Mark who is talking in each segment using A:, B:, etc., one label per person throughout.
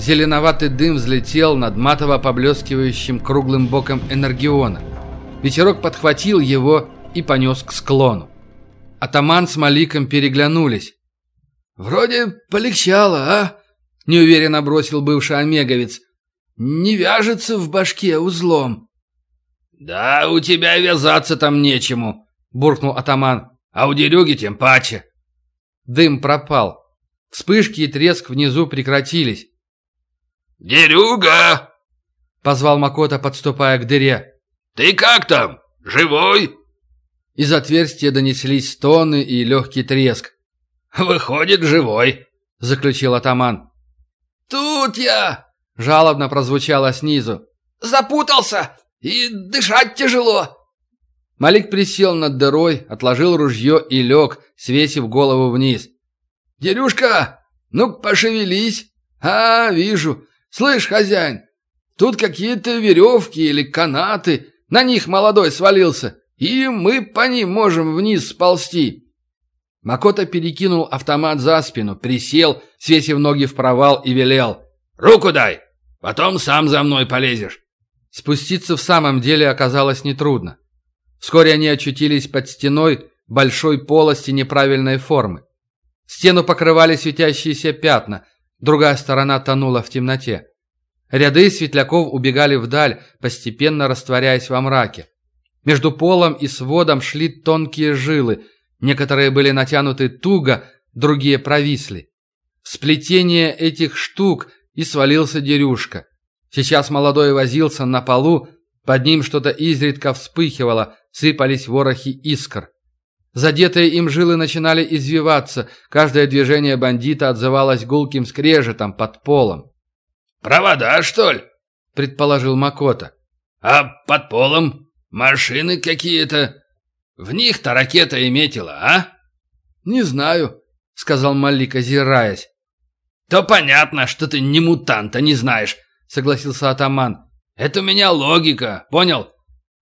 A: Зеленоватый дым взлетел над матово поблескивающим круглым боком энергиона. Ветерок подхватил его и понес к склону. Атаман с Маликом переглянулись.
B: «Вроде полегчало, а?» — неуверенно бросил бывший омеговец. «Не вяжется в башке узлом».
C: «Да у тебя вязаться там нечему», — буркнул атаман. «А у дерюги тем паче».
A: Дым пропал. Вспышки и треск внизу прекратились.
C: «Дерюга!»
A: — позвал Макота, подступая к дыре.
C: «Ты как там? Живой?»
A: Из отверстия донеслись стоны и легкий треск.
C: «Выходит, живой», —
A: заключил атаман.
B: «Тут я!»
A: — жалобно прозвучало снизу.
B: «Запутался! И дышать тяжело!»
A: Малик присел над дырой, отложил ружье и лег, свесив голову вниз.
B: «Дерюшка, ну пошевелись!» «А, вижу. Слышь, хозяин, тут какие-то веревки или канаты, на них молодой свалился, и мы по ним можем вниз сползти».
A: Макота перекинул автомат за спину, присел, свесив ноги в провал и велел.
C: «Руку дай, потом сам за мной полезешь».
A: Спуститься в самом деле оказалось нетрудно. Вскоре они очутились под стеной большой полости неправильной формы. Стену покрывали светящиеся пятна, другая сторона тонула в темноте. Ряды светляков убегали вдаль, постепенно растворяясь во мраке. Между полом и сводом шли тонкие жилы, некоторые были натянуты туго, другие провисли. Сплетение этих штук и свалился дерюшка. Сейчас молодой возился на полу, под ним что-то изредка вспыхивало, сыпались ворохи искр. Задетые им жилы начинали извиваться, каждое движение бандита отзывалось гулким скрежетом под полом.
C: «Провода, что ли?»
A: — предположил Макота.
C: «А под полом машины какие-то. В них-то ракета и метила, а?»
B: «Не знаю», — сказал Малик, озираясь.
C: «То понятно, что ты не мутанта не знаешь», — согласился атаман. «Это у меня логика, понял?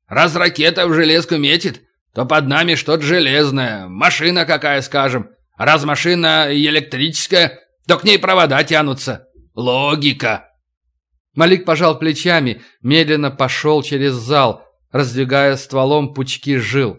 C: Раз ракета в железку метит, то под нами что-то железное, машина какая, скажем. Раз машина электрическая, то к ней провода тянутся. Логика!»
A: Малик пожал плечами, медленно пошел через зал, раздвигая стволом пучки жил.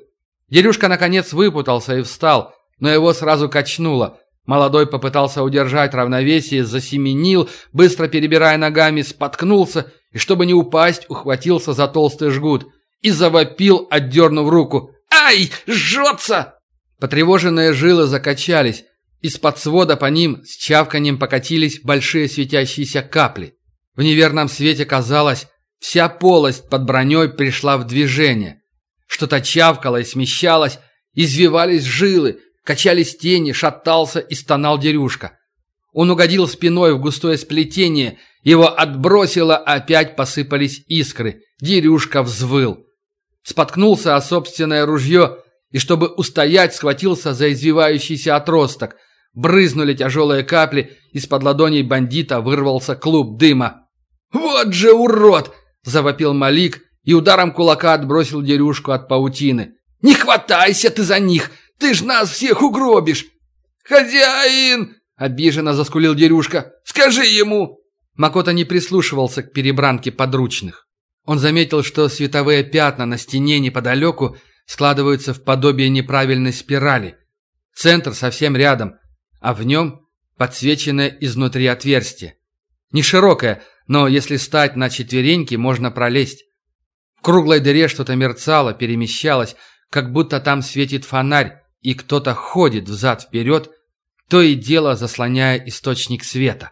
A: Дерюшка наконец выпутался и встал, но его сразу качнуло. Молодой попытался удержать равновесие, засеменил, быстро перебирая ногами, споткнулся и, чтобы не упасть, ухватился за толстый жгут и завопил, отдернув руку.
B: «Ай, жжется!»
A: Потревоженные жилы закачались. Из-под свода по ним с чавканием покатились большие светящиеся капли. В неверном свете казалось, вся полость под броней пришла в движение. Что-то чавкало и смещалось, извивались жилы, качались тени, шатался и стонал дерюшка. Он угодил спиной в густое сплетение, его отбросило, опять посыпались искры. Дерюшка взвыл. Споткнулся о собственное ружье и, чтобы устоять, схватился за извивающийся отросток. Брызнули тяжелые капли, из-под ладоней бандита вырвался клуб дыма.
B: «Вот же урод!»
A: – завопил Малик и ударом кулака отбросил дерюшку от паутины.
B: «Не хватайся ты за них! Ты ж нас всех угробишь!» «Хозяин!» – обиженно заскулил дерюшка. «Скажи ему!»
A: Макота не прислушивался к перебранке подручных. Он заметил, что световые пятна на стене неподалеку складываются в подобие неправильной спирали. Центр совсем рядом, а в нем подсвеченное изнутри отверстие. Не широкое, но если стать на четвереньки, можно пролезть. В круглой дыре что-то мерцало, перемещалось, как будто там светит фонарь, и кто-то ходит взад-вперед, то и дело заслоняя источник света.